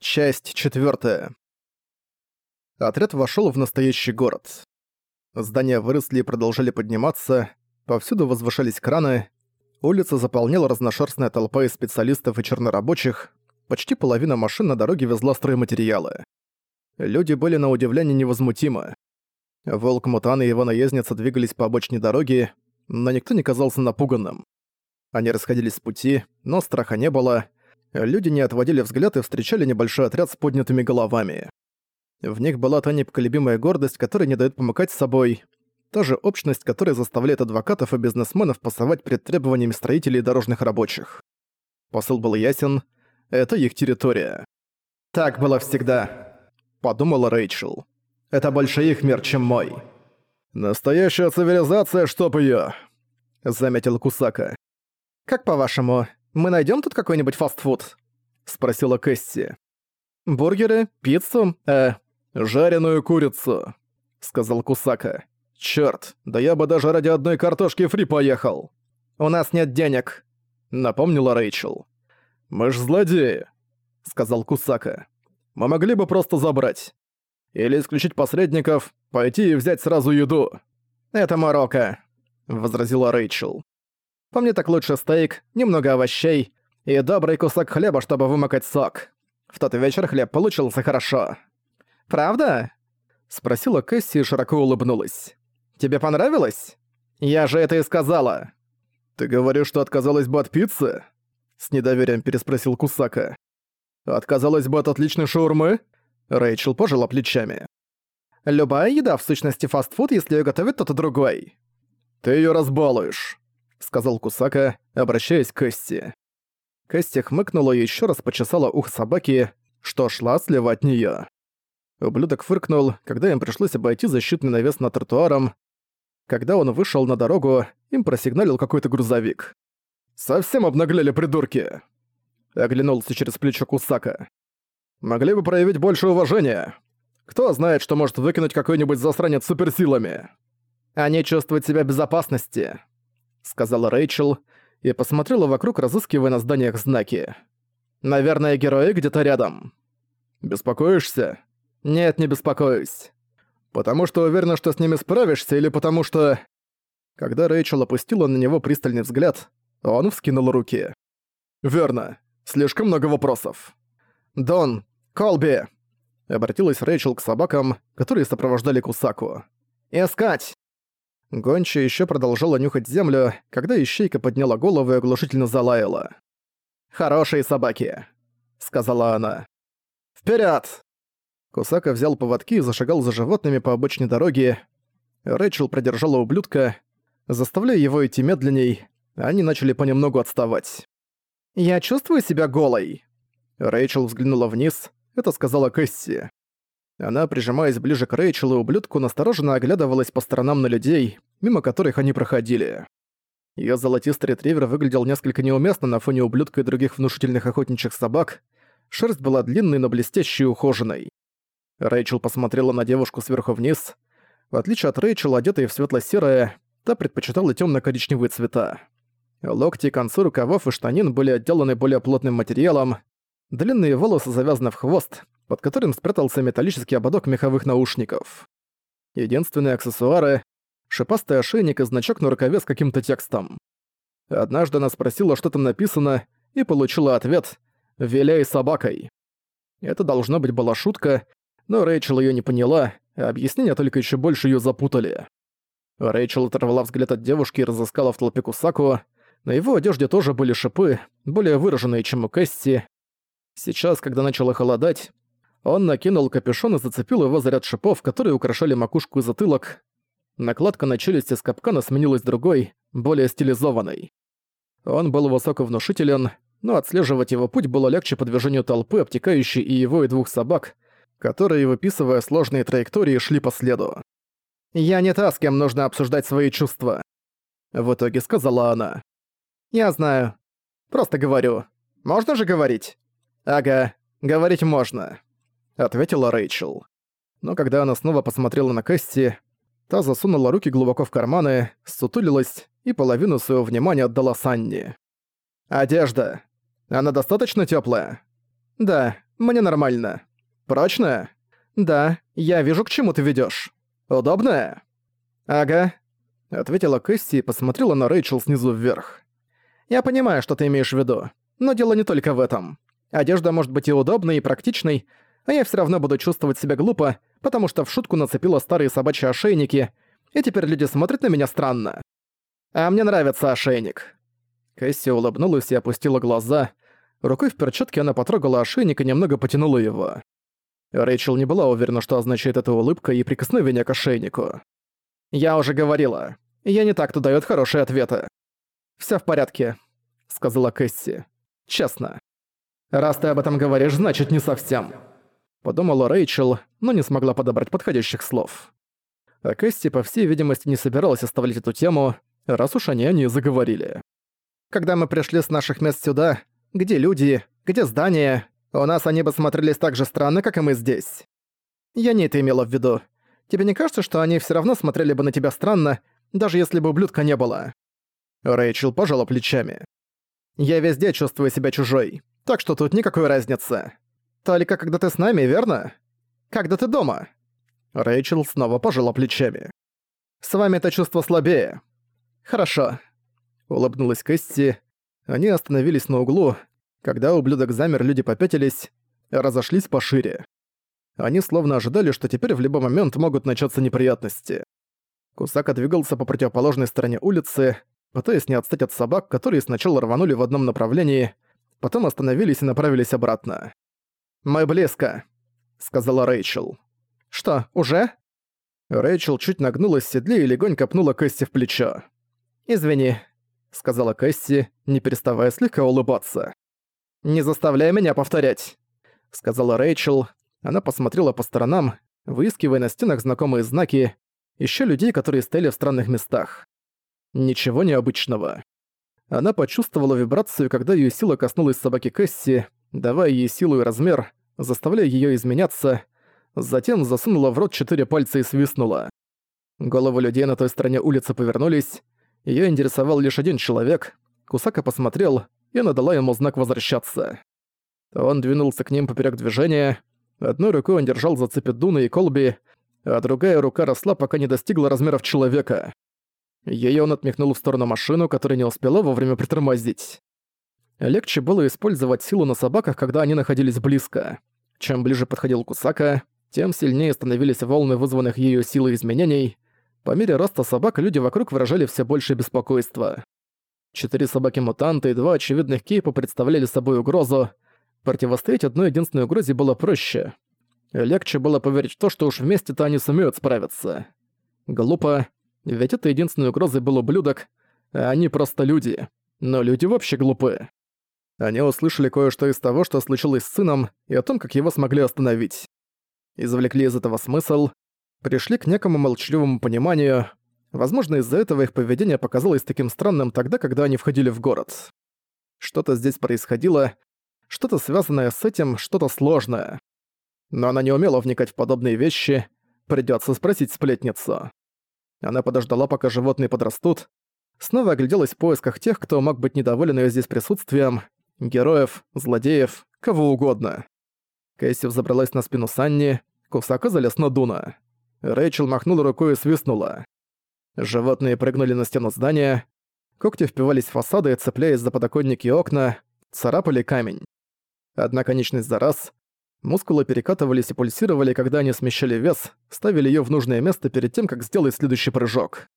Часть четвертая. Отряд вошел в настоящий город. Здания выросли и продолжали подниматься, повсюду возвышались краны, улица заполняла разношерстная толпа из специалистов и чернорабочих, почти половина машин на дороге везла стройматериалы. Люди были на удивление невозмутимы. Волк Мутан и его наездница двигались по обочине дороги, но никто не казался напуганным. Они расходились с пути, но страха не было, Люди не отводили взгляд и встречали небольшой отряд с поднятыми головами. В них была та непоколебимая гордость, которая не дает помыкать с собой, та же общность, которая заставляет адвокатов и бизнесменов пасовать перед требованиями строителей и дорожных рабочих. Посыл был ясен — это их территория. «Так было всегда», — подумала Рэйчел. «Это больше их мир, чем мой». «Настоящая цивилизация, чтоб её», — заметил Кусака. «Как по-вашему, мы найдем тут какой-нибудь фастфуд?» — спросила Кэсси. «Бургеры, пиццу, э, жареную курицу», — сказал Кусака. «Чёрт, да я бы даже ради одной картошки фри поехал». «У нас нет денег», — напомнила Рэйчел. «Мы ж злодеи», — сказал Кусака. «Мы могли бы просто забрать. Или исключить посредников, пойти и взять сразу еду». «Это Марокко», — возразила Рэйчел. По мне так лучше стейк, немного овощей и добрый кусок хлеба, чтобы вымокать сок. В тот вечер хлеб получился хорошо. «Правда?» — спросила Кэсси и широко улыбнулась. «Тебе понравилось? Я же это и сказала». «Ты говоришь, что отказалась бы от пиццы?» С недоверием переспросил Кусака. «Отказалась бы от отличной шаурмы?» Рэйчел пожала плечами. «Любая еда в сущности фастфуд, если её готовит кто-то другой». «Ты её разбалуешь», — сказал Кусака, обращаясь к Кэсси. Кэсси хмыкнула и ещё раз почесала ух собаки, что шла слева от неё. Ублюдок фыркнул, когда им пришлось обойти защитный навес над тротуаром. Когда он вышел на дорогу, им просигналил какой-то грузовик. «Совсем обнаглели придурки!» Оглянулся через плечо Кусака. «Могли бы проявить больше уважения. Кто знает, что может выкинуть какой-нибудь засранец суперсилами?» «Они чувствуют себя в безопасности», сказала Рэйчел и посмотрела вокруг, разыскивая на зданиях знаки. «Наверное, герои где-то рядом». «Беспокоишься?» «Нет, не беспокоюсь. Потому что уверена, что с ними справишься, или потому что...» Когда Рэйчел опустила на него пристальный взгляд, он вскинул руки. «Верно. Слишком много вопросов». «Дон, Колби!» Обратилась Рэйчел к собакам, которые сопровождали Кусаку. «Искать!» Гонча еще продолжала нюхать землю, когда ищейка подняла голову и оглушительно залаяла. «Хорошие собаки», — сказала она. «Вперёд!» Кусака взял поводки и зашагал за животными по обочине дороги. Рэйчел продержала ублюдка, заставляя его идти медленней, они начали понемногу отставать. «Я чувствую себя голой!» Рэйчел взглянула вниз, это сказала Кэсси. Она, прижимаясь ближе к Рэйчел и ублюдку, настороженно оглядывалась по сторонам на людей, мимо которых они проходили. Её золотистый ретривер выглядел несколько неуместно на фоне ублюдка и других внушительных охотничьих собак. Шерсть была длинной, но блестящей и ухоженной. Рэйчел посмотрела на девушку сверху вниз. В отличие от Рэйчел, одетой в светло-серое, та предпочитала тёмно-коричневые цвета. Локти концы рукавов и штанин были отделаны более плотным материалом. Длинные волосы завязаны в хвост, под которым спрятался металлический ободок меховых наушников. Единственные аксессуары — шипастый ошейник и значок на рукаве с каким-то текстом. Однажды она спросила, что там написано, и получила ответ «Виляй собакой». Это должно быть была шутка, но Рэйчел её не поняла, а объяснения только ещё больше её запутали. Рэйчел оторвала взгляд от девушки и разыскала в толпе Кусаку. На его одежде тоже были шипы, более выраженные, чем у Кэсси. Сейчас, когда начало холодать, он накинул капюшон и зацепил его за ряд шипов, которые украшали макушку и затылок. Накладка на челюсти с капкана сменилась другой, более стилизованной. Он был высоковнушителен, но отслеживать его путь было легче по движению толпы, обтекающей и его, и двух собак, которые, выписывая сложные траектории, шли по следу. «Я не та, с кем нужно обсуждать свои чувства», — в итоге сказала она. «Я знаю. Просто говорю. Можно же говорить?» «Ага, говорить можно» ответила Рэйчел. Но когда она снова посмотрела на Кэсси, та засунула руки глубоко в карманы, сутулилась и половину своего внимания отдала Санни. «Одежда. Она достаточно тёплая?» «Да, Мне нормально. Прочная? Да, я вижу, к чему ты ведёшь. Удобная? Ага. Ответила Кэсси и посмотрела на Рэйчел снизу вверх. Я понимаю, что ты имеешь в виду. Но дело не только в этом. Одежда может быть и удобной, и практичной, а я всё равно буду чувствовать себя глупо, потому что в шутку нацепила старые собачьи ошейники, и теперь люди смотрят на меня странно. А мне нравится ошейник. Кэсси улыбнулась и опустила глаза. Рукой в перчатке она потрогала ошейник и немного потянула его. Рэйчел не была уверена, что означает эта улыбка и прикосновение к ошейнику. «Я уже говорила. Я не так-то даёт хорошие ответы». «Всё в порядке», — сказала Кэсси. «Честно». «Раз ты об этом говоришь, значит, не совсем», — подумала Рэйчел, но не смогла подобрать подходящих слов. А Кэсси, по всей видимости, не собиралась оставлять эту тему, раз уж они о ней заговорили. «Когда мы пришли с наших мест сюда, где люди, где здания, у нас они бы смотрелись так же странно, как и мы здесь. Я не это имела в виду. Тебе не кажется, что они все равно смотрели бы на тебя странно, даже если бы ублюдка не было?» Рэйчел пожала плечами. «Я везде чувствую себя чужой, так что тут никакой разницы. Только когда ты с нами, верно? Когда ты дома?» Рэйчел снова пожала плечами. «С вами это чувство слабее». «Хорошо», — улыбнулась Кэсси. Они остановились на углу, когда ублюдок замер, люди попятились, разошлись пошире. Они словно ожидали, что теперь в любой момент могут начаться неприятности. Кусака двигался по противоположной стороне улицы, пытаясь не отстать от собак, которые сначала рванули в одном направлении, потом остановились и направились обратно. «Мы близко», — сказала Рэйчел. «Что, уже?» Рэйчел чуть нагнулась в седле и легонько пнула Кэсси в плечо. «Извини», — сказала Кэсси, не переставая слегка улыбаться. «Не заставляй меня повторять», — сказала Рэйчел. Она посмотрела по сторонам, выискивая на стенах знакомые знаки, еще людей, которые стояли в странных местах. Ничего необычного. Она почувствовала вибрацию, когда ее сила коснулась собаки Кэсси, давая ей силу и размер, заставляя ее изменяться, затем засунула в рот четыре пальца и свистнула. Головы людей на той стороне улицы повернулись, ее интересовал лишь один человек. Кусака посмотрел, и надала ему знак возвращаться. Он двинулся к ним поперек движения. Одной рукой он держал за цепи Дуна и Колби, а другая рука росла, пока не достигла размеров человека. Её он отмехнул в сторону машину, которая не успела вовремя притормозить. Легче было использовать силу на собаках, когда они находились близко. Чем ближе подходил Кусака, тем сильнее становились волны вызванных ею силой изменений. По мере роста собак люди вокруг выражали все большее беспокойство. Четыре собаки-мутанты и два очевидных кейпа представляли собой угрозу. Противостоять одной единственной угрозе было проще. Легче было поверить в то, что уж вместе-то они сумеют справиться. Глупо, ведь это единственной угрозой был ублюдок, а они просто люди. Но люди вообще глупы. Они услышали кое-что из того, что случилось с сыном, и о том, как его смогли остановить. Извлекли из этого смысл, пришли к некому молчаливому пониманию, Возможно, из-за этого их поведение показалось таким странным тогда, когда они входили в город. Что-то здесь происходило, что-то связанное с этим, что-то сложное. Но она не умела вникать в подобные вещи, придётся спросить сплетницу. Она подождала, пока животные подрастут, снова огляделась в поисках тех, кто мог быть недоволен её здесь присутствием, героев, злодеев, кого угодно. Кэсси взобралась на спину Санни, Кусака залез на Дуна. Рэйчел махнула рукой и свистнула. Животные прыгнули на стену здания, когти впивались в фасады, цепляясь за подоконники и окна, царапали камень. Одна конечность за раз. Мускулы перекатывались и пульсировали, когда они смещали вес, ставили её в нужное место перед тем, как сделать следующий прыжок.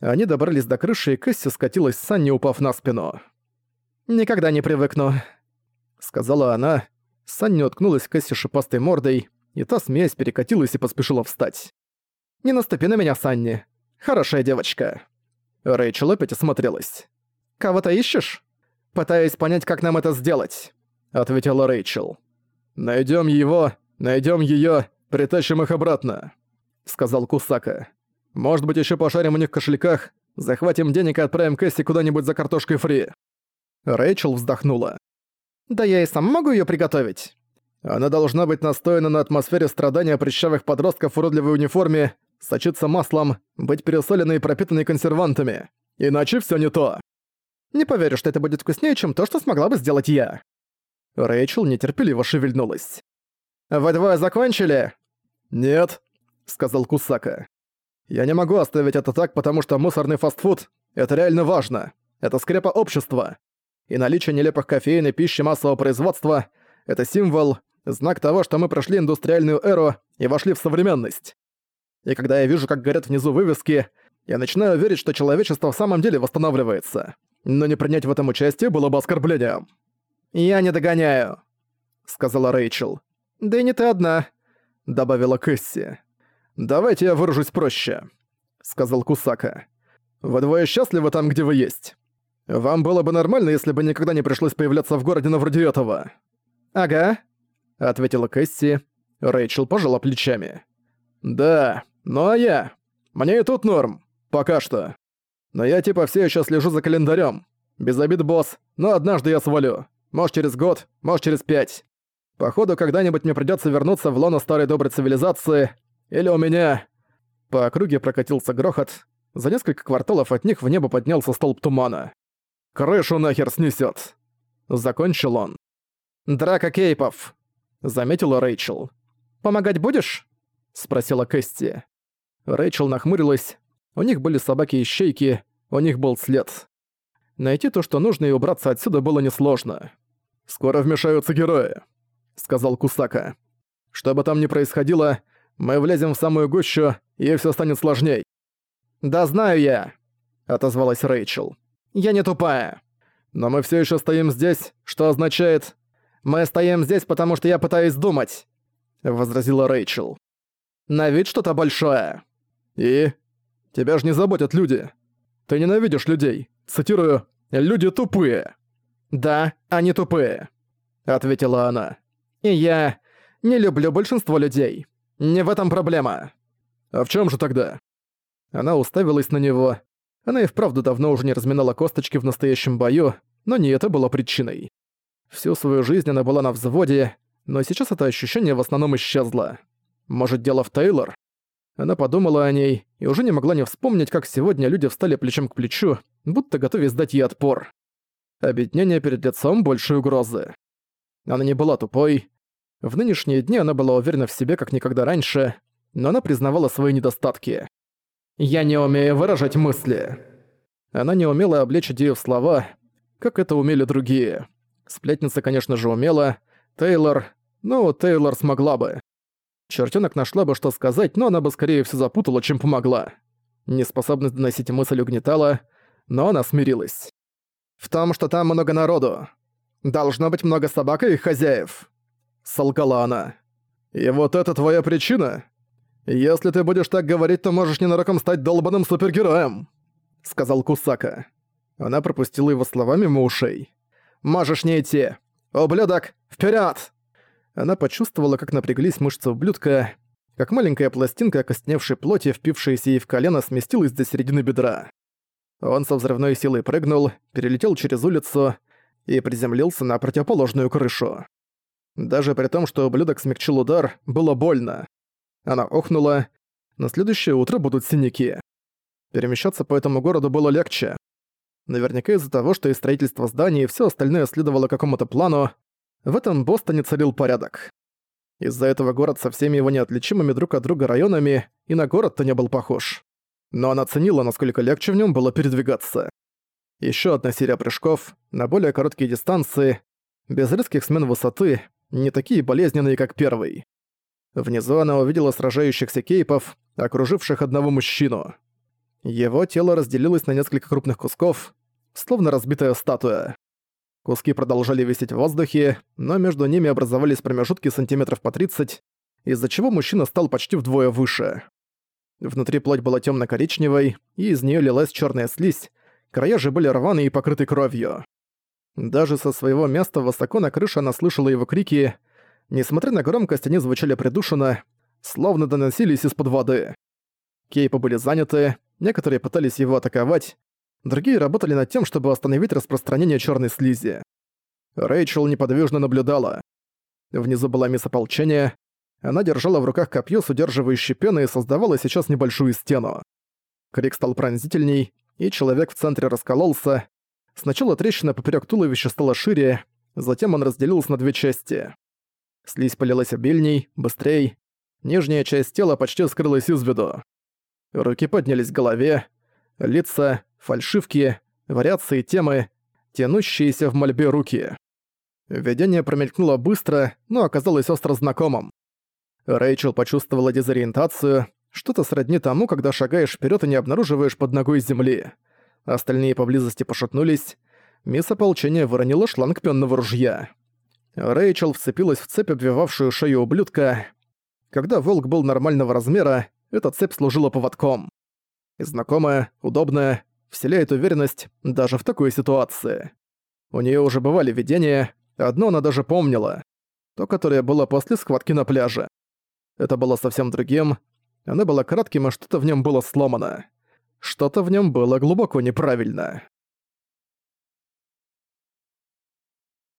Они добрались до крыши, и Кэсси скатилась с Санни, упав на спину. «Никогда не привыкну», — сказала она. Санни уткнулась Кэсси шипастой мордой, и та, смеясь, перекатилась и поспешила встать. «Не наступи на меня, Санни. Хорошая девочка». Рэйчел опять осмотрелась. «Кого-то ищешь?» «Пытаюсь понять, как нам это сделать», — ответила Рэйчел. «Найдём его, найдём её, притащим их обратно», — сказал Кусака. «Может быть, ещё пошарим у них в кошельках, захватим денег и отправим Кэсси куда-нибудь за картошкой фри». Рэйчел вздохнула. «Да я и сам могу её приготовить». Она должна быть настояна на атмосфере страдания прыщавых подростков в уродливой униформе сочиться маслом, быть пересоленной и пропитанной консервантами. Иначе все не то. Не поверю, что это будет вкуснее, чем то, что смогла бы сделать я. Рэйчел нетерпеливо шевельнулась. «Вы двое закончили?» «Нет», — сказал Кусака. «Я не могу оставить это так, потому что мусорный фастфуд — это реально важно. Это скрепа общества. И наличие нелепых кофеин и пищи массового производства — это символ, знак того, что мы прошли индустриальную эру и вошли в современность. И когда я вижу, как горят внизу вывески, я начинаю верить, что человечество в самом деле восстанавливается. Но не принять в этом участие было бы оскорблением. «Я не догоняю», — сказала Рэйчел. «Да и не ты одна», — добавила Кэсси. «Давайте я выражусь проще», — сказал Кусака. «Вы двое счастливы там, где вы есть. Вам было бы нормально, если бы никогда не пришлось появляться в городе на вроде этого». «Ага», — ответила Кэсси. Рэйчел пожала плечами. «Да, ну а я? Мне и тут норм. Пока что. Но я типа все еще слежу за календарем. Без обид, босс, но однажды я свалю. Может через год, может через пять. Походу, когда-нибудь мне придется вернуться в лоно старой доброй цивилизации. Или у меня...» По округе прокатился грохот. За несколько кварталов от них в небо поднялся столб тумана. «Крышу нахер снесет. Закончил он. «Драка кейпов», — заметила Рэйчел. «Помогать будешь?» — спросила Кэсти. Рэйчел нахмурилась. У них были собаки-ищейки, у них был след. Найти то, что нужно, и убраться отсюда было несложно. «Скоро вмешаются герои», — сказал Кусака. «Что бы там ни происходило, мы влезем в самую гущу, и все станет сложней». «Да знаю я», — отозвалась Рэйчел. «Я не тупая». «Но мы все еще стоим здесь, что означает, «Мы стоим здесь, потому что я пытаюсь думать», — возразила Рэйчел. «На вид что-то большое». «И? Тебя же не заботят люди. Ты ненавидишь людей. Цитирую, «Люди тупые». «Да, они тупые», — ответила она. «И я не люблю большинство людей. Не в этом проблема». «А в чем же тогда?» Она уставилась на него. Она и вправду давно уже не разминала косточки в настоящем бою, но не это было причиной. Всю свою жизнь она была на взводе, но сейчас это ощущение в основном исчезло. Может, дело в Тейлор? Она подумала о ней и уже не могла не вспомнить, как сегодня люди встали плечом к плечу, будто готовясь дать ей отпор. Объединение перед лицом большей угрозы. Она не была тупой. В нынешние дни она была уверена в себе, как никогда раньше, но она признавала свои недостатки. «Я не умею выражать мысли». Она не умела облечь идею в слова, как это умели другие. Сплетница, конечно же, умела. Тейлор... Ну, Тейлор смогла бы. Чертёнок нашла бы, что сказать, но она бы скорее все запутала, чем помогла. Неспособность доносить мысль угнетала, но она смирилась. «В том, что там много народу. Должно быть много собак и их хозяев», — солгала она. «И вот это твоя причина? Если ты будешь так говорить, то можешь ненароком стать долбаным супергероем», — сказал Кусака. Она пропустила его слова мимо ушей. Можешь не идти. Ублюдок, вперед! Она почувствовала, как напряглись мышцы ублюдка, как маленькая пластинка окостеневшей плоти, впившаяся ей в колено, сместилась до середины бедра. Он со взрывной силой прыгнул, перелетел через улицу и приземлился на противоположную крышу. Даже при том, что ублюдок смягчил удар, было больно. Она охнула. На следующее утро будут синяки. Перемещаться по этому городу было легче. Наверняка из-за того, что и строительство зданий и всё остальное следовало какому-то плану, в этом Бостоне царил порядок. Из-за этого город со всеми его неотличимыми друг от друга районами и на город-то не был похож. Но она ценила, насколько легче в нем было передвигаться. Еще одна серия прыжков на более короткие дистанции, без резких смен высоты, не такие болезненные, как первый. Внизу она увидела сражающихся кейпов, окруживших одного мужчину. Его тело разделилось на несколько крупных кусков, словно разбитая статуя. Куски продолжали висеть в воздухе, но между ними образовались промежутки сантиметров по 30, из-за чего мужчина стал почти вдвое выше. Внутри плоть была темно-коричневой, и из нее лилась черная слизь, края же были рваные и покрыты кровью. Даже со своего места высоко на крыше она слышала его крики. Несмотря на громкость, они звучали придушенно, словно доносились из-под воды. Кейпы были заняты, некоторые пытались его атаковать, Другие работали над тем, чтобы остановить распространение черной слизи. Рэйчел неподвижно наблюдала. Внизу была мисс ополчения. Она держала в руках копье с пеной и создавала сейчас небольшую стену. Крик стал пронзительней, и человек в центре раскололся. Сначала трещина поперек туловища стала шире, Затем он разделился на две части. Слизь полилась обильней, быстрей. Нижняя часть тела почти скрылась из виду. Руки поднялись к голове. Лица, фальшивки, вариации темы, тянущиеся в мольбе руки. Видение промелькнуло быстро, но оказалось остро знакомым. Рэйчел почувствовала дезориентацию, что-то сродни тому, когда шагаешь вперед и не обнаруживаешь под ногой земли. Остальные поблизости пошатнулись. Мисс ополчения выронила шланг пённого ружья. Рэйчел вцепилась в цепь, обвивавшую шею ублюдка. Когда волк был нормального размера, эта цепь служила поводком. Знакомая, удобная, вселяет уверенность даже в такой ситуации. У нее уже бывали видения, одно она даже помнила. То, которое было после схватки на пляже. Это было совсем другим. Оно было кратким, и что-то в нем было сломано. Что-то в нем было глубоко неправильно.